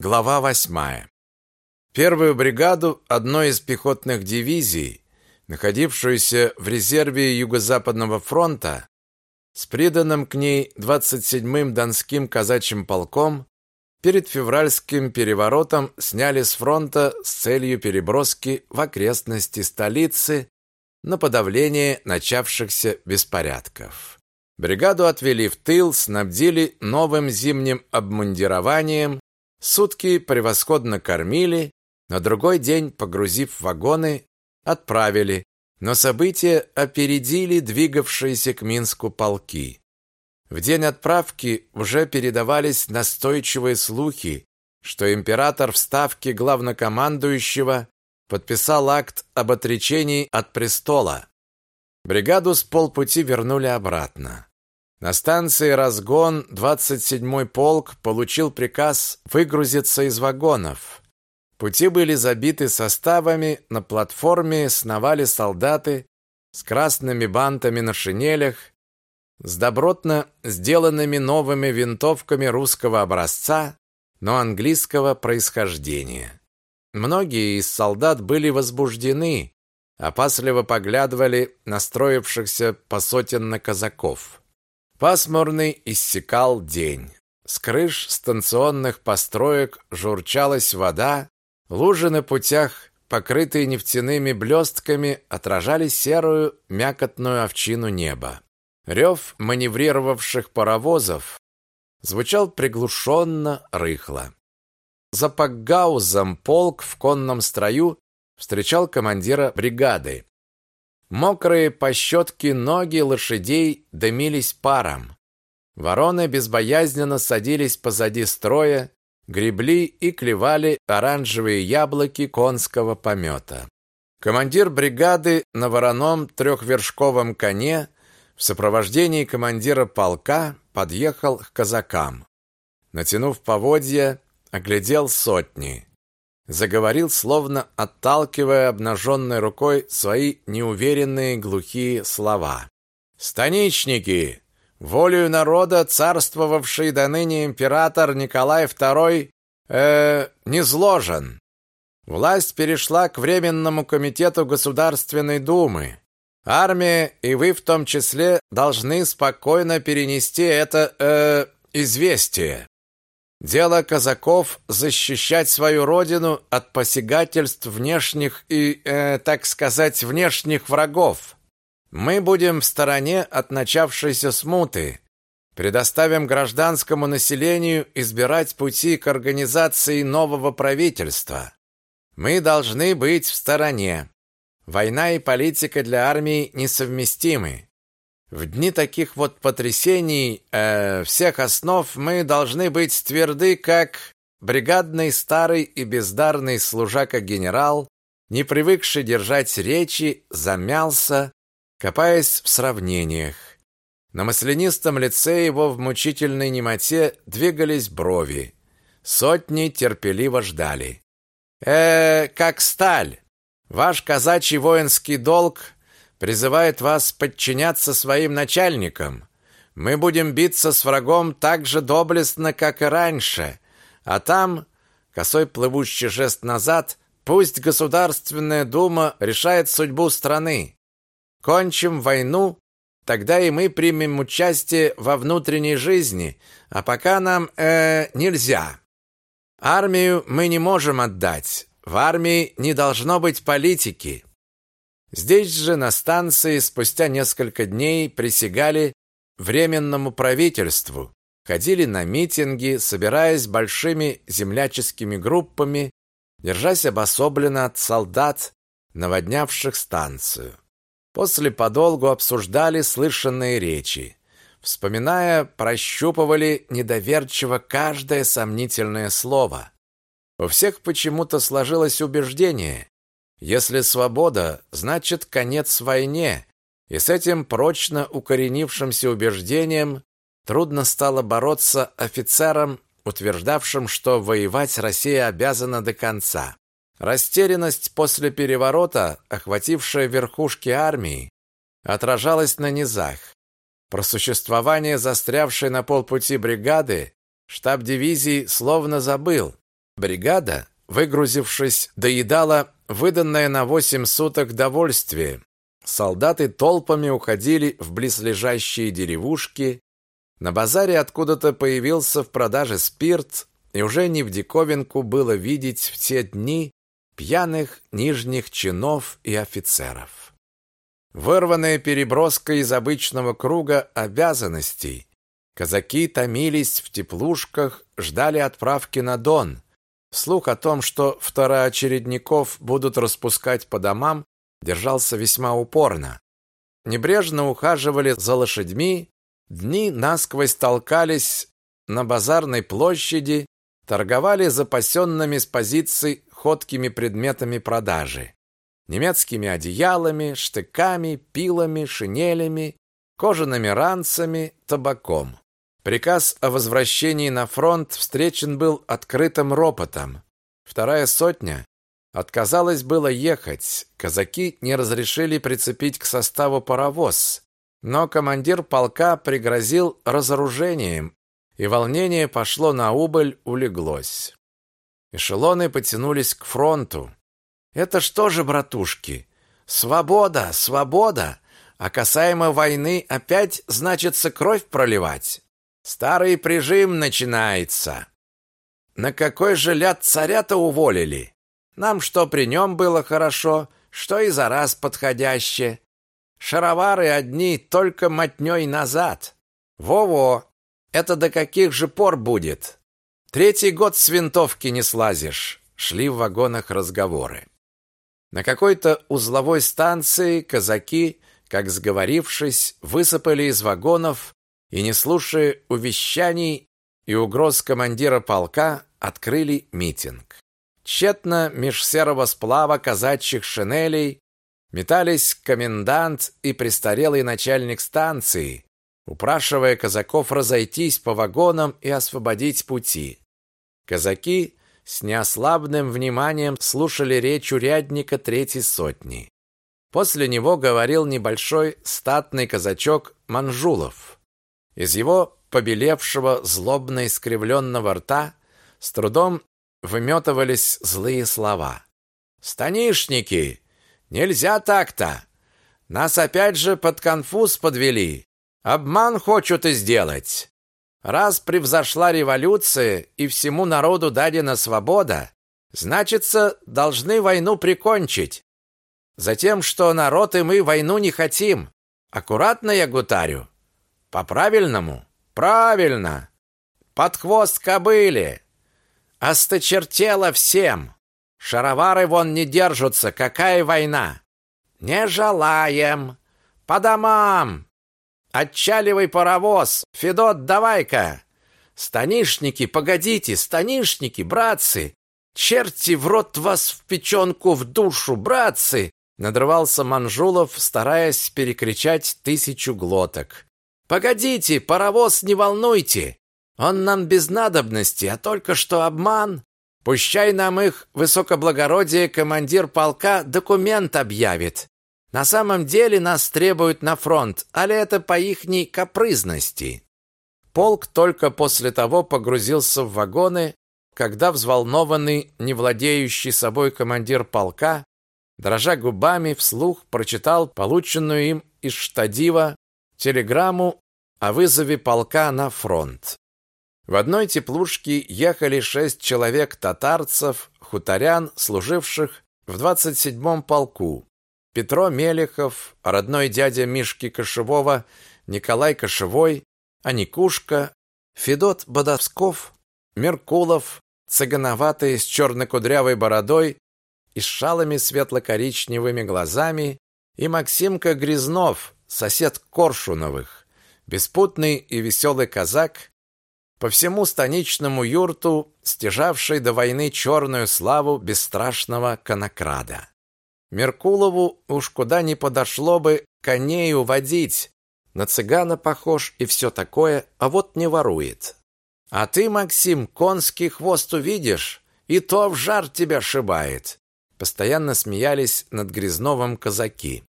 Глава восьмая. Первую бригаду одной из пехотных дивизий, находившуюся в резерве Юго-Западного фронта, с приданным к ней 27-м Донским казачьим полком, перед февральским переворотом сняли с фронта с целью переброски в окрестности столицы на подавление начавшихся беспорядков. Бригаду отвели в тыл, снабдили новым зимним обмундированием, Сутки превосходно кормили, на другой день, погрузив вагоны, отправили, но события опередили двигавшиеся к Минску полки. В день отправки уже передавались настойчивые слухи, что император в ставке главнокомандующего подписал акт об отречении от престола. Бригаду с полпути вернули обратно. На станции Разгон 27-й полк получил приказ выгрузиться из вагонов. Пути были забиты составами, на платформе сновали солдаты с красными бантами на шинелях, с добротно сделанными новыми винтовками русского образца, но английского происхождения. Многие из солдат были возбуждены, опасливо поглядывали на строившихся посотенно казаков. Пасмурный иссякал день. С крыш станционных построек журчалась вода, лужи на путях, покрытые нефтяными блестками, отражали серую мякотную овчину неба. Рев маневрировавших паровозов звучал приглушенно, рыхло. За Пакгаузом полк в конном строю встречал командира бригады. Мокрые по щетке ноги лошадей дымились паром. Вороны безбоязненно садились позади строя, гребли и клевали оранжевые яблоки конского помета. Командир бригады на вороном трехвершковом коне в сопровождении командира полка подъехал к казакам. Натянув поводья, оглядел сотни заговорил, словно отталкивая обнаженной рукой свои неуверенные глухие слова. «Станичники! Волею народа царствовавший до ныне император Николай II э, не зложен. Власть перешла к Временному комитету Государственной Думы. Армия, и вы в том числе, должны спокойно перенести это э, известие. Дело казаков защищать свою родину от посягательств внешних и, э, так сказать, внешних врагов. Мы будем в стороне от начавшейся смуты. Предоставим гражданскому населению избирать пути к организации нового правительства. Мы должны быть в стороне. Война и политика для армии несовместимы. В дни таких вот потрясений э, всех основ мы должны быть тверды, как бригадный старый и бездарный служака-генерал, не привыкший держать речи, замялся, копаясь в сравнениях. На маслянистом лице его в мучительной немоте двигались брови. Сотни терпеливо ждали. «Э, как сталь! Ваш казачий воинский долг призывает вас подчиняться своим начальникам. Мы будем биться с врагом так же доблестно, как и раньше. А там, косой плывущий жест назад, пусть Государственная Дума решает судьбу страны. Кончим войну, тогда и мы примем участие во внутренней жизни, а пока нам э нельзя. Армию мы не можем отдать. В армии не должно быть политики. Здесь же на станции спустя несколько дней присягали временному правительству, ходили на митинги, собираясь большими земляческими группами, держась обособленно от солдат, наводнявших станцию. После подолгу обсуждали слышанные речи. Вспоминая, прощупывали недоверчиво каждое сомнительное слово. У всех почему-то сложилось убеждение, если свобода, значит конец войне, и с этим прочно укоренившимся убеждением трудно стало бороться офицерам, утверждавшим, что воевать Россия обязана до конца. Растерянность после переворота, охватившая верхушки армии, отражалась на низах. Про существование застрявшей на полпути бригады штаб дивизии словно забыл. Бригада, выгрузившись, доедала выданное на восемь суток довольствие. Солдаты толпами уходили в близлежащие деревушки. На базаре откуда-то появился в продаже спирт, и уже не в диковинку было видеть в те дни пьяных нижних чинов и офицеров. Вырванная переброска из обычного круга обязанностей, казаки томились в теплушках, ждали отправки на Дон. Слух о том, что второочередников будут распускать по домам, держался весьма упорно. Небрежно ухаживали за лошадьми, дни насквозь толкались на базарной площади, торговали запасенными с позиций ходкими предметами продажи. Немецкими одеялами, штыками, пилами, шинелями, кожаными ранцами, табаком. Приказ о возвращении на фронт встречен был открытым ропотом. Вторая сотня отказалась было ехать. Казаки не разрешили прицепить к составу паровоз, но командир полка пригрозил разоружением и волнение пошло на убыль, улеглось. Эшелоны потянулись к фронту. Это что же, братушки? Свобода, свобода, а касаемо войны опять значится кровь проливать. Старый прижим начинается. На какой же ляд царя-то уволили? Нам что при нем было хорошо, что и за раз подходяще. Шаровары одни только мотней назад. Во-во, это до каких же пор будет? Третий год с винтовки не слазишь. Шли в вагонах разговоры. На какой-то узловой станции казаки, как сговорившись, высыпали из вагонов и, не слушая увещаний и угроз командира полка, открыли митинг. Тщетно меж серого сплава казачьих шинелей метались комендант и престарелый начальник станции, упрашивая казаков разойтись по вагонам и освободить пути. Казаки с неослабным вниманием слушали речь урядника третьей сотни. После него говорил небольшой статный казачок Манжулов. Из его побелевшего, злобно искривленного рта с трудом выметывались злые слова. «Станишники! Нельзя так-то! Нас опять же под конфуз подвели. Обман хочут и сделать. Раз превзошла революция и всему народу дадена свобода, значится, должны войну прикончить. Затем, что народ и мы войну не хотим. Аккуратно я гутарю. По-правильному? Правильно. Под хвост кобыле. Осточертело всем. Шаровары вон не держатся. Какая война? Не желаем. По домам. Отчаливай паровоз! Федот, давай-ка! Станишники, погодите, станишники, братцы! Черти в рот вас в печенку, в душу, братцы! Надрывался Манжулов, стараясь перекричать тысячу глоток. Погодите, паровоз не волнуйте! Он нам без надобности, а только что обман. Пущай нам их высокоблагородие командир полка документ объявит. На самом деле нас требуют на фронт, али это по ихней капризности. Полк только после того погрузился в вагоны, когда взволнованный, не владеющий собой командир полка, дрожа губами, вслух прочитал полученную им из штадива телеграмму о вызове полка на фронт. В одной теплушке ехали шесть человек татарцев, хуторян, служивших в 27-м полку. Петро Мелехов, родной дядя Мишки Кошевого, Николай Кошевой, Аникушка, Федот Бодовсков, Меркулов, цыгановатый с черно-кудрявой бородой и с шалыми светло-коричневыми глазами, и Максимка Грязнов, сосед Коршуновых, беспутный и веселый казак, по всему станичному юрту, стяжавший до войны черную славу бесстрашного конокрада. Меркулову уж куда не подошло бы коней уводить. На цыгана похож и все такое, а вот не ворует. А ты, Максим, конский хвост увидишь, и то в жар тебя шибает. Постоянно смеялись над Грязновым казаки.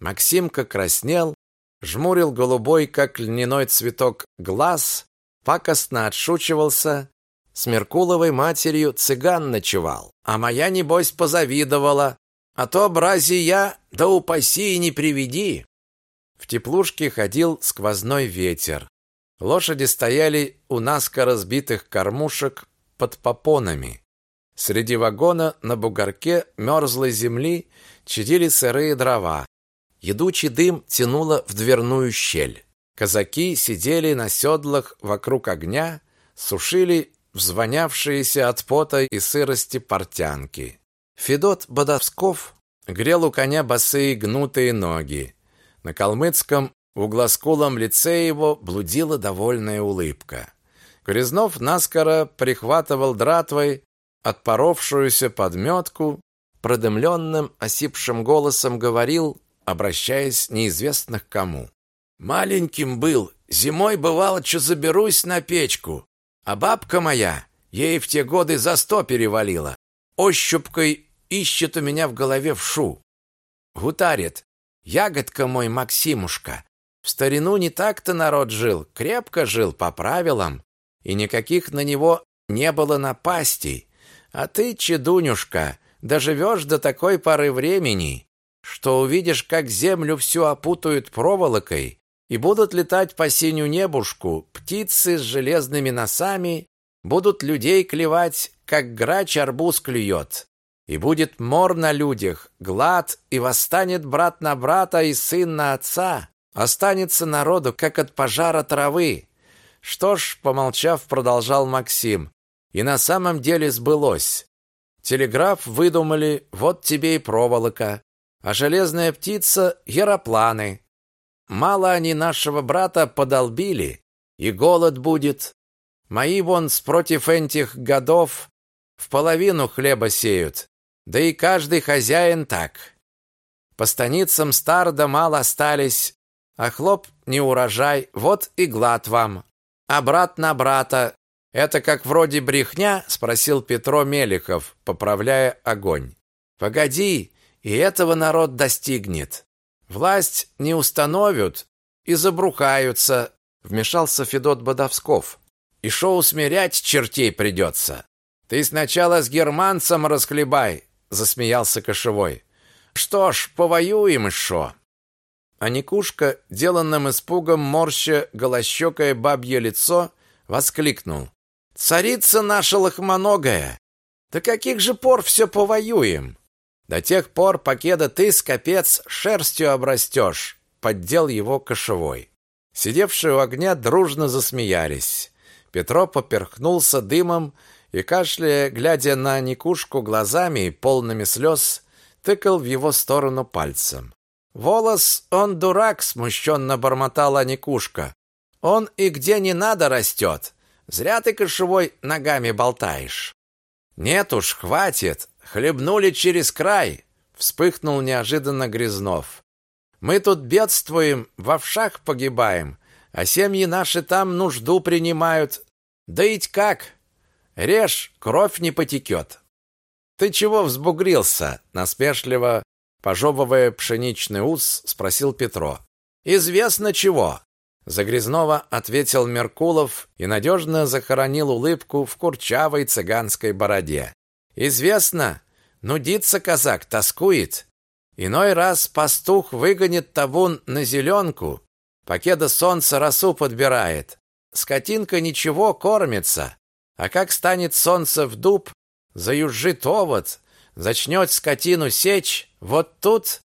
Максимка краснел, жмурил голубой, как льняной цветок, глаз, пакостно отшучивался, с Меркуловой матерью цыган ночевал. А моя, небось, позавидовала. А то, брази я, да упаси и не приведи. В теплушке ходил сквозной ветер. Лошади стояли у наскоро сбитых кормушек под попонами. Среди вагона на бугорке мерзлой земли чадили сырые дрова. Едучий дым тянуло в дверную щель. Казаки сидели на седлах вокруг огня, сушили взвонявшиеся от пота и сырости портянки. Федот Бодовсков грел у коня босые гнутые ноги. На калмыцком углоскулом лице его блудила довольная улыбка. Грязнов наскоро прихватывал дратвой отпоровшуюся подметку, продымленным осипшим голосом говорил, обращаясь неизвестно к кому. «Маленьким был, зимой бывало, что заберусь на печку, а бабка моя, ей в те годы за сто перевалила, ощупкой ищет у меня в голове вшу. Гутарит, ягодка мой Максимушка, в старину не так-то народ жил, крепко жил по правилам, и никаких на него не было напастей, а ты, чедунюшка, доживешь до такой поры времени, что увидишь, как землю всю опутают проволокой, и будут летать по синюю небушку птицы с железными носами, будут людей клевать, как грач арбуз клюет. И будет мор на людях, глад, и восстанет брат на брата и сын на отца. Останется народу, как от пожара травы. Что ж, помолчав, продолжал Максим, и на самом деле сбылось. Телеграф выдумали, вот тебе и проволока, а железная птица — яропланы. Мало они нашего брата подолбили, и голод будет. Мои вон спротив этих годов в половину хлеба сеют, да и каждый хозяин так. По станицам стар да мало остались, а хлоп не урожай, вот и глад вам. А брат на брата, это как вроде брехня, спросил Петро Мелехов, поправляя огонь. Погоди, и этого народ достигнет. Власть не установят и забрухаются, вмешался Федот Бодовсков. И шо усмирять чертей придется. Ты сначала с германцем расхлебай, засмеялся Кошевой. Что ж, повоюем и шо. А Никушка, деланным испугом морща голощёкое бабье лицо, воскликнул: Царица наша лохмоногая. До каких же пор все повоюем? До тех пор, покеда ты, скопец, шерстью обрастешь, поддел его кошевой. Сидевшие у огня дружно засмеялись. Петро поперхнулся дымом и, кашляя, глядя на Никушку глазами, полными слез, тыкал в его сторону пальцем. «Волос, он дурак!» — смущенно бормотала Никушка. «Он и где не надо растет. Зря ты кошевой ногами болтаешь. Нет уж, хватит. Хлебнули через край, вспыхнул неожиданно Грязнов. Мы тут бедствуем, в овшах погибаем, а семьи наши там нужду принимают. Да ведь как? Режь, кровь не потекет. Ты чего взбугрился? насмешливо пожевывая пшеничный ус, спросил Петро. Известно чего. Загрязнова ответил Меркулов и надежно захоронил улыбку в курчавой цыганской бороде. Известно, нудится казак, тоскует. Иной раз пастух выгонит табун на зеленку, покеда солнце росу подбирает. Скотинка ничего кормится, а как станет солнце в дуб, заюжит овод, зачнет скотину сечь, вот тут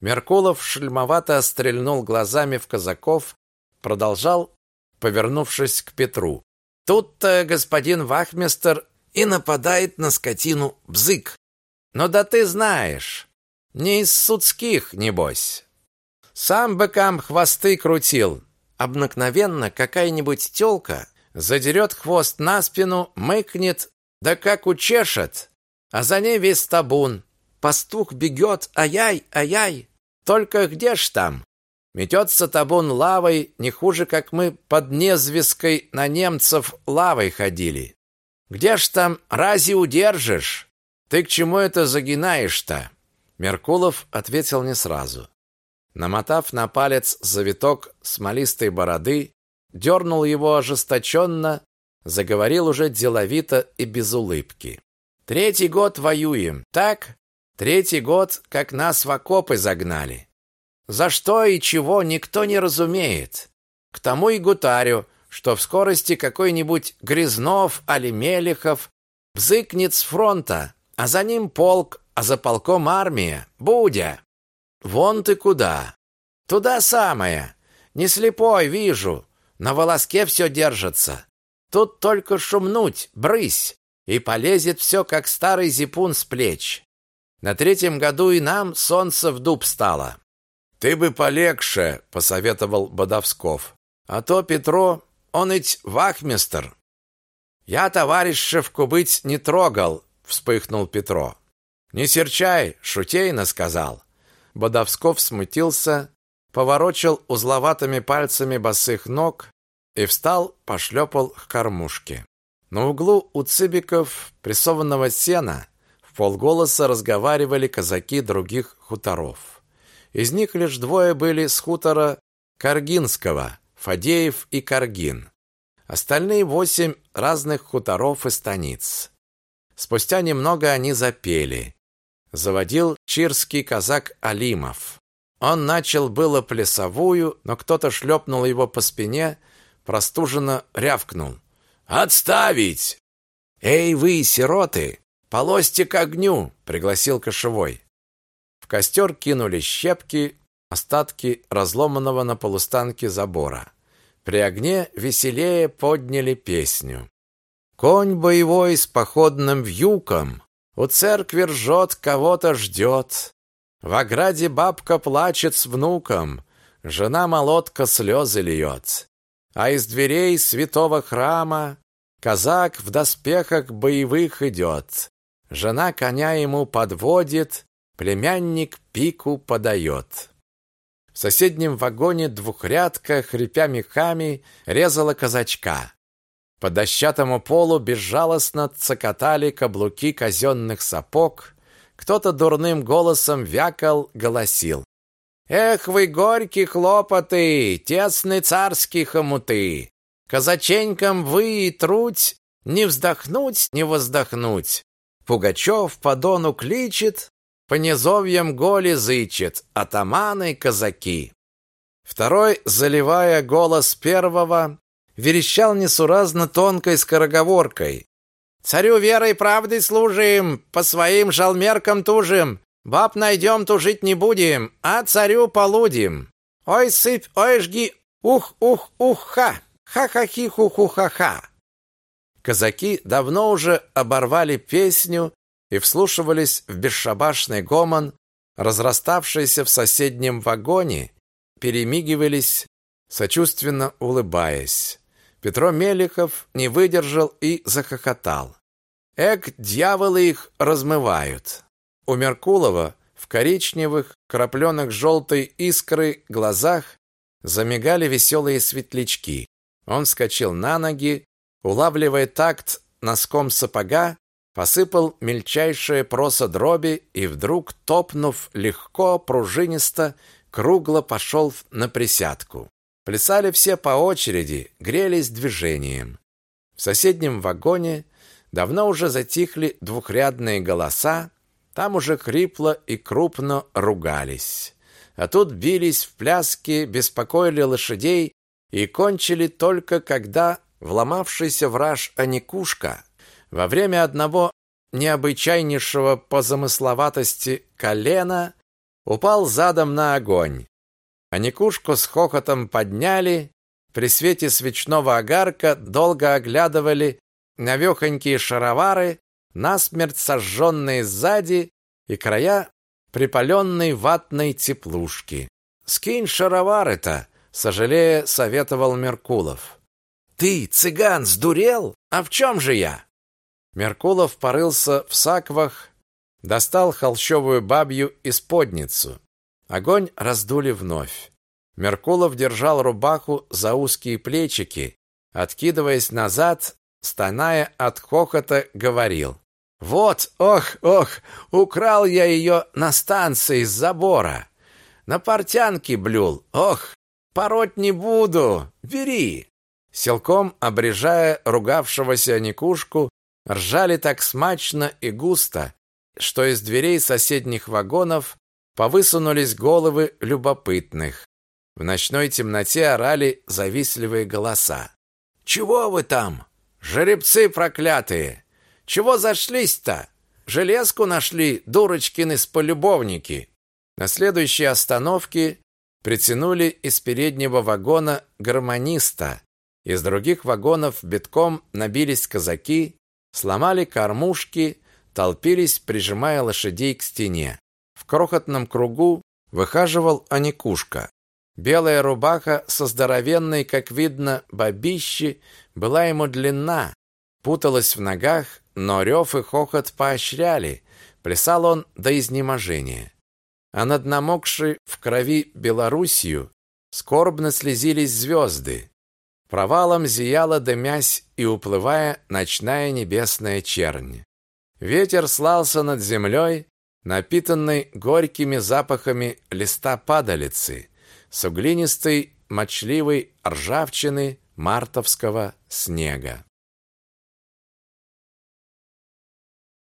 Меркулов шельмовато стрельнул глазами в казаков продолжал, повернувшись к Петру. Тут-то господин вахмистр и нападает на скотину бзык. Но да ты знаешь, не из судских, небось. Сам быкам хвосты крутил. Обыкновенно какая-нибудь тёлка задерет хвост на спину, мыкнет, да как учешет, а за ней весь табун. Пастух бегет, ай-яй, ай-яй. Только где ж там? Метется табун лавой не хуже, как мы под незвеской на немцев лавой ходили. Где ж там рази удержишь? Ты к чему это загинаешь-то? Меркулов ответил не сразу. Намотав на палец завиток смолистой бороды, дернул его ожесточенно, заговорил уже деловито и без улыбки. Третий год воюем, так? Третий год, как нас в окопы загнали. За что и чего никто не разумеет. К тому и гутарю, что в скорости какой-нибудь Грязнов али Мелехов бзыкнет с фронта, а за ним полк, а за полком армия. Будя. Вон ты куда? Туда самое. Не слепой, вижу. На волоске все держится. Тут только шумнуть, брысь, и полезет все, как старый зипун с плеч. На третьем году и нам солнце в дуб стало. Ты бы полегше, посоветовал Бодовсков. А то Петро, он ведь вахмистр. Я товарищевку быть не трогал, вспыхнул Петро. Не серчай, шутейно сказал. Бодовсков смутился, поворочил узловатыми пальцами босых ног и встал, пошлепал к кормушке. На углу у цыбиков прессованного сена в полголоса разговаривали казаки других хуторов. Из них лишь двое были с хутора Каргинского, Фадеев и Каргин. Остальные восемь разных хуторов и станиц. Спустя немного они запели. Заводил чирский казак Алимов. Он начал было плясовую, но кто-то шлепнул его по спине, простуженно рявкнул. «Отставить!» «Эй вы, сироты, полосьте к огню!» — пригласил кошевой. В костер кинули щепки, остатки разломанного на полустанке забора. При огне веселее подняли песню. Конь боевой с походным вьюком у церкви ржет, кого-то ждет. В ограде бабка плачет с внуком, жена молотка слезы льет а из дверей святого храма казак в доспехах боевых идет. Жена коня ему подводит, племянник пику подает. В соседнем вагоне двухрядка, хрипя мехами, резала казачка. По дощатому полу безжалостно цокотали каблуки казенных сапог. Кто-то дурным голосом вякал, голосил. Эх вы горькие хлопоты, тесны царские хомуты! Казаченькам вы и труть, не вздохнуть, не воздохнуть. Пугачев по дону кличет, по низовьям голи зычет, атаманы казаки. Второй, заливая голос первого, верещал несуразно тонкой скороговоркой. «Царю верой и правдой служим, по своим жалмеркам тужим, Баб найдем, тужить не будем, а царю полудим. Ой, сыпь, ой, жги, ух, ух, ух-ха, ха-ха-хи, ху-ху-ха-ха. Казаки давно уже оборвали песню и вслушивались в бесшабашный гомон, разраставшийся в соседнем вагоне, перемигивались, сочувственно улыбаясь. Петро Мелихов не выдержал и захохотал. Эк, дьяволы их размывают. У Меркулова в коричневых, крапленных желтой искры глазах замигали веселые светлячки. Он вскочил на ноги, улавливая такт носком сапога, посыпал мельчайшие проса дроби и вдруг, топнув легко, пружинисто, кругло пошел на присядку. Плясали все по очереди, грелись движением. В соседнем вагоне давно уже затихли двухрядные голоса, там уже хрипло и крупно ругались. А тут бились в пляске, беспокоили лошадей и кончили только когда вломавшийся враж Аникушка во время одного необычайнейшего по замысловатости колена упал задом на огонь. Аникушку с хохотом подняли, при свете свечного огарка долго оглядывали навехонькие шаровары, насмерть сожженные сзади и края припаленной ватной теплушки. «Скинь шаровары-то!» — сожалея советовал Меркулов. «Ты, цыган, сдурел? А в чем же я?» Меркулов порылся в саквах, достал холщовую бабью исподницу. Огонь раздули вновь. Меркулов держал рубаху за узкие плечики, откидываясь назад, стоная от хохота, говорил: вот, ох, ох, украл я ее на станции с забора. На портянке блюл. Ох, пороть не буду. Бери. Селком, обрежая ругавшегося Никушку, ржали так смачно и густо, что из дверей соседних вагонов повысунулись головы любопытных. В ночной темноте орали завистливые голоса. «Чего вы там? Жеребцы проклятые! Чего зашлись-то? Железку нашли, дурочкины полюбовники!» На следующей остановке притянули из переднего вагона гармониста. Из других вагонов битком набились казаки, сломали кормушки, толпились, прижимая лошадей к стене. В крохотном кругу выхаживал Аникушка. Белая рубаха со здоровенной, как видно, бабищи была ему длинна, путалась в ногах, но рев и хохот поощряли. Плясал он до изнеможения а над намокшей в крови Белоруссию скорбно слезились звезды. Провалом зияла дымясь и уплывая ночная небесная чернь. Ветер слался над землей, напитанной горькими запахами листа падалицы, с углинистой, мочливой ржавчины мартовского снега.